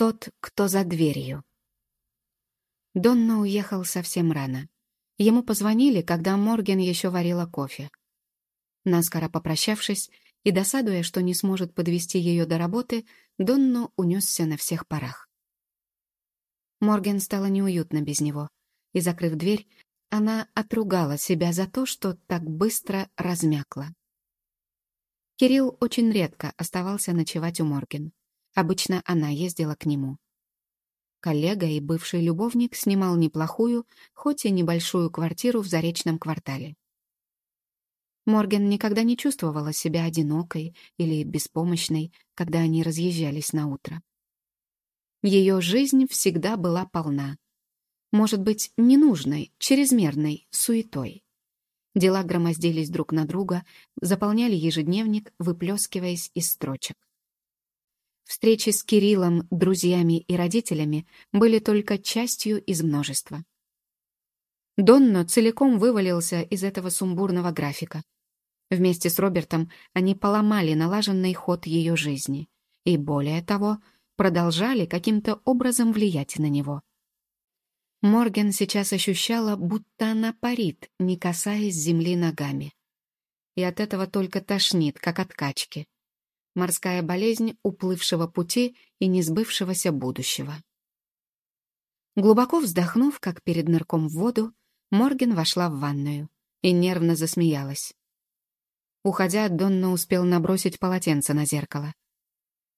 Тот, кто за дверью. Донна уехал совсем рано. Ему позвонили, когда Морген еще варила кофе. Наскоро попрощавшись и досадуя, что не сможет подвести ее до работы, Донно унесся на всех парах. Морген стало неуютно без него, и, закрыв дверь, она отругала себя за то, что так быстро размякла. Кирилл очень редко оставался ночевать у Морген. Обычно она ездила к нему. Коллега и бывший любовник снимал неплохую, хоть и небольшую квартиру в Заречном квартале. Морген никогда не чувствовала себя одинокой или беспомощной, когда они разъезжались на утро. Ее жизнь всегда была полна. Может быть, ненужной, чрезмерной, суетой. Дела громоздились друг на друга, заполняли ежедневник, выплескиваясь из строчек. Встречи с Кириллом, друзьями и родителями были только частью из множества. Донно целиком вывалился из этого сумбурного графика. Вместе с Робертом они поломали налаженный ход ее жизни. И более того, продолжали каким-то образом влиять на него. Морген сейчас ощущала, будто она парит, не касаясь земли ногами. И от этого только тошнит, как от качки. Морская болезнь уплывшего пути и несбывшегося будущего. Глубоко вздохнув, как перед нырком в воду, Морген вошла в ванную и нервно засмеялась. Уходя, Донна успел набросить полотенце на зеркало.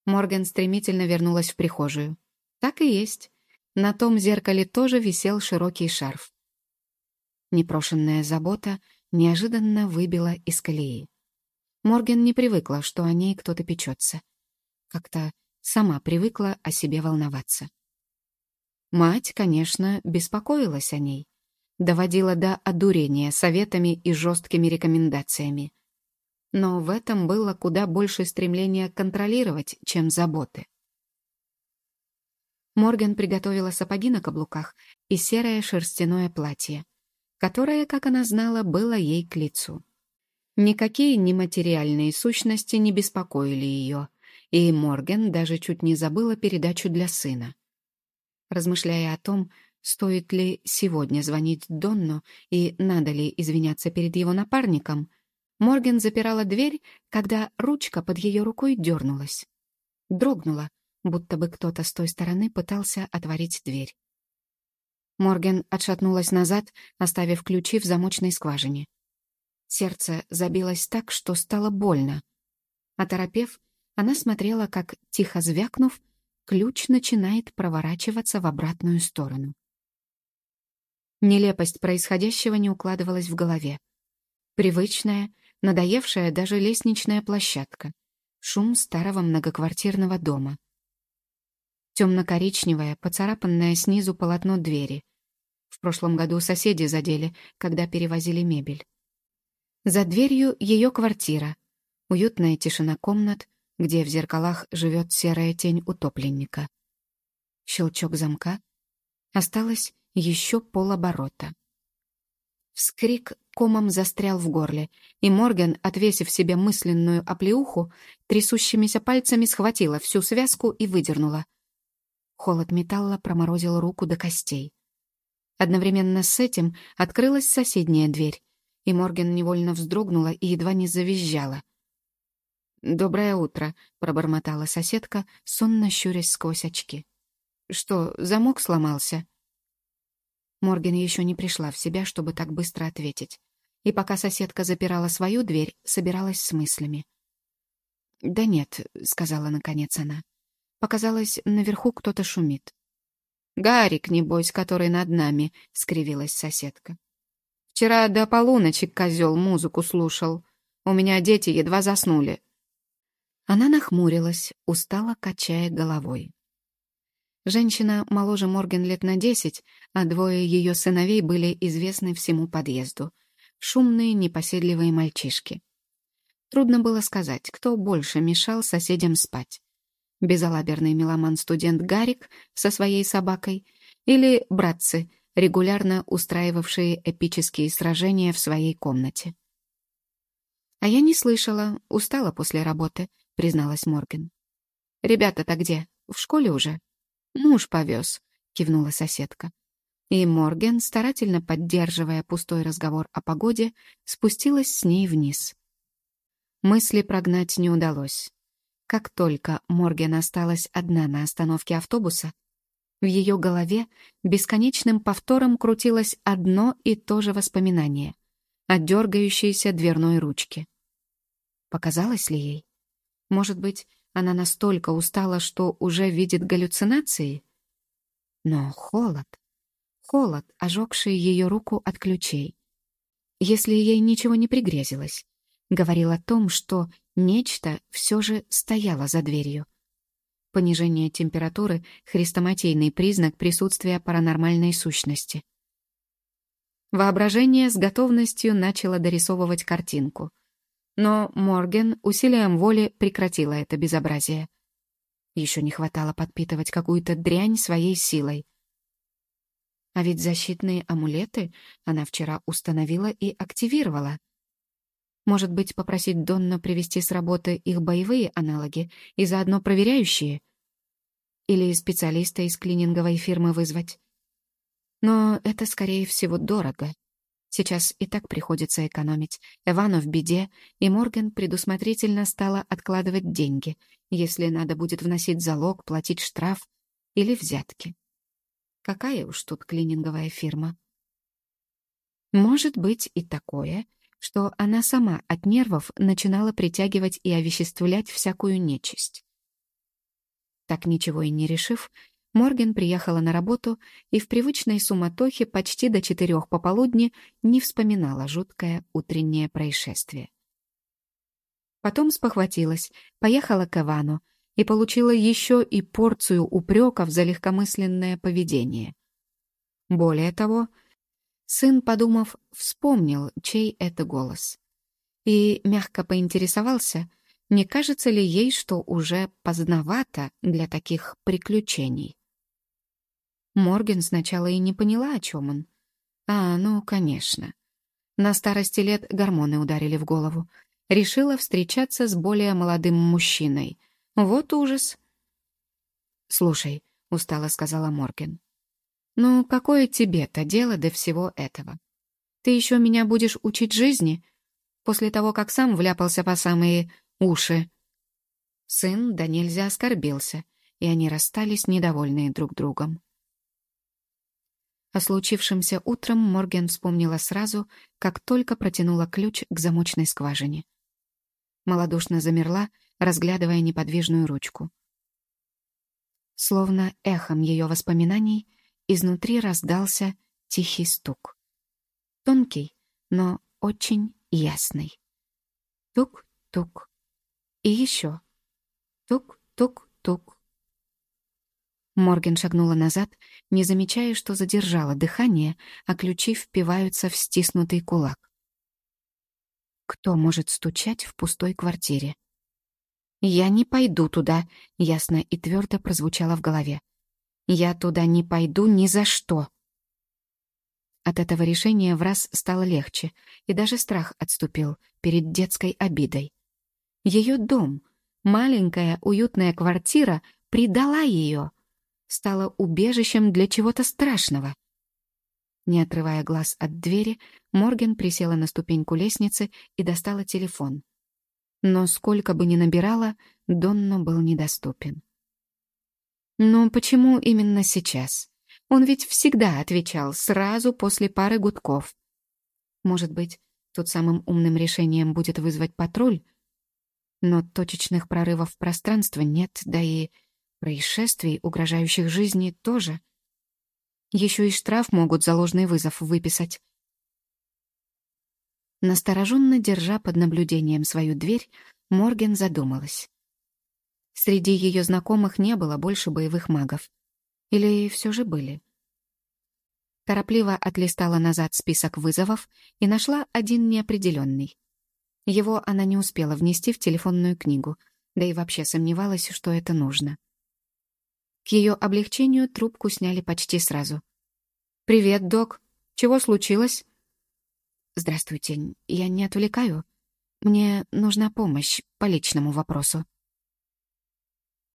Морган стремительно вернулась в прихожую. Так и есть. На том зеркале тоже висел широкий шарф. Непрошенная забота неожиданно выбила из колеи. Морген не привыкла, что о ней кто-то печется. Как-то сама привыкла о себе волноваться. Мать, конечно, беспокоилась о ней. Доводила до одурения советами и жесткими рекомендациями но в этом было куда больше стремления контролировать, чем заботы. Морган приготовила сапоги на каблуках и серое шерстяное платье, которое, как она знала, было ей к лицу. Никакие нематериальные сущности не беспокоили ее, и Морган даже чуть не забыла передачу для сына. Размышляя о том, стоит ли сегодня звонить Донну и надо ли извиняться перед его напарником, Морген запирала дверь, когда ручка под ее рукой дернулась. Дрогнула, будто бы кто-то с той стороны пытался отворить дверь. Морген отшатнулась назад, оставив ключи в замочной скважине. Сердце забилось так, что стало больно. Оторопев, она смотрела, как, тихо звякнув, ключ начинает проворачиваться в обратную сторону. Нелепость происходящего не укладывалась в голове. Привычная, надоевшая даже лестничная площадка, шум старого многоквартирного дома. Темно-коричневое, поцарапанное снизу полотно двери. В прошлом году соседи задели, когда перевозили мебель. За дверью ее квартира, уютная тишина комнат, где в зеркалах живет серая тень утопленника. Щелчок замка. Осталось еще полоборота. Вскрик комом застрял в горле, и Морган, отвесив себе мысленную оплеуху, трясущимися пальцами схватила всю связку и выдернула. Холод металла проморозил руку до костей. Одновременно с этим открылась соседняя дверь, и Морган невольно вздрогнула и едва не завизжала. «Доброе утро», — пробормотала соседка, сонно щурясь сквозь очки. «Что, замок сломался?» Морген еще не пришла в себя, чтобы так быстро ответить. И пока соседка запирала свою дверь, собиралась с мыслями. «Да нет», — сказала наконец она. Показалось, наверху кто-то шумит. «Гарик, небось, который над нами», — скривилась соседка. «Вчера до полуночи козел музыку слушал. У меня дети едва заснули». Она нахмурилась, устало качая головой. Женщина моложе Морген лет на десять, а двое ее сыновей были известны всему подъезду. Шумные, непоседливые мальчишки. Трудно было сказать, кто больше мешал соседям спать. Безалаберный меломан-студент Гарик со своей собакой или братцы, регулярно устраивавшие эпические сражения в своей комнате. «А я не слышала, устала после работы», — призналась Морген. «Ребята-то где? В школе уже?» «Муж повез», — кивнула соседка. И Морген, старательно поддерживая пустой разговор о погоде, спустилась с ней вниз. Мысли прогнать не удалось. Как только Морген осталась одна на остановке автобуса, в ее голове бесконечным повтором крутилось одно и то же воспоминание о дергающейся дверной ручке. Показалось ли ей? Может быть, она настолько устала, что уже видит галлюцинации? Но холод, холод, ожегший ее руку от ключей. Если ей ничего не пригрезилось, говорил о том, что нечто все же стояло за дверью. Понижение температуры — хрестоматийный признак присутствия паранормальной сущности. Воображение с готовностью начало дорисовывать картинку. Но Морген усилием воли прекратила это безобразие. Еще не хватало подпитывать какую-то дрянь своей силой. А ведь защитные амулеты она вчера установила и активировала. Может быть, попросить Донну привести с работы их боевые аналоги и заодно проверяющие? Или специалиста из клининговой фирмы вызвать? Но это, скорее всего, дорого. Сейчас и так приходится экономить. Эвану в беде, и Морган предусмотрительно стала откладывать деньги, если надо будет вносить залог, платить штраф или взятки. Какая уж тут клининговая фирма. Может быть и такое, что она сама от нервов начинала притягивать и овеществлять всякую нечисть. Так ничего и не решив, Морген приехала на работу и в привычной суматохе почти до четырех пополудни не вспоминала жуткое утреннее происшествие. Потом спохватилась, поехала к Ивану и получила еще и порцию упреков за легкомысленное поведение. Более того, сын, подумав, вспомнил, чей это голос. И мягко поинтересовался — не кажется ли ей, что уже поздновато для таких приключений? Морген сначала и не поняла, о чем он. А, ну, конечно. На старости лет гормоны ударили в голову. Решила встречаться с более молодым мужчиной. Вот ужас. «Слушай», — устало сказала Морген, — «ну какое тебе-то дело до всего этого? Ты еще меня будешь учить жизни? После того, как сам вляпался по самые уши». Сын да нельзя оскорбился, и они расстались недовольные друг другом. О случившемся утром Морген вспомнила сразу, как только протянула ключ к замочной скважине. Молодушно замерла, разглядывая неподвижную ручку. Словно эхом ее воспоминаний, изнутри раздался тихий стук. Тонкий, но очень ясный. Тук-тук. И еще. Тук-тук-тук. Морген шагнула назад, не замечая, что задержала дыхание, а ключи впиваются в стиснутый кулак. Кто может стучать в пустой квартире? «Я не пойду туда», — ясно и твердо прозвучало в голове. «Я туда не пойду ни за что». От этого решения в раз стало легче, и даже страх отступил перед детской обидой. Ее дом, маленькая уютная квартира, предала ее — стало убежищем для чего-то страшного. Не отрывая глаз от двери, Морген присела на ступеньку лестницы и достала телефон. Но сколько бы ни набирала, Донно был недоступен. Но почему именно сейчас? Он ведь всегда отвечал сразу после пары гудков. Может быть, тут самым умным решением будет вызвать патруль? Но точечных прорывов в пространство нет, да и Происшествий, угрожающих жизни, тоже. Еще и штраф могут за ложный вызов выписать. Настороженно держа под наблюдением свою дверь, Морген задумалась. Среди ее знакомых не было больше боевых магов. Или все же были? Торопливо отлистала назад список вызовов и нашла один неопределенный. Его она не успела внести в телефонную книгу, да и вообще сомневалась, что это нужно. К ее облегчению трубку сняли почти сразу. «Привет, док. Чего случилось?» «Здравствуйте. Я не отвлекаю. Мне нужна помощь по личному вопросу».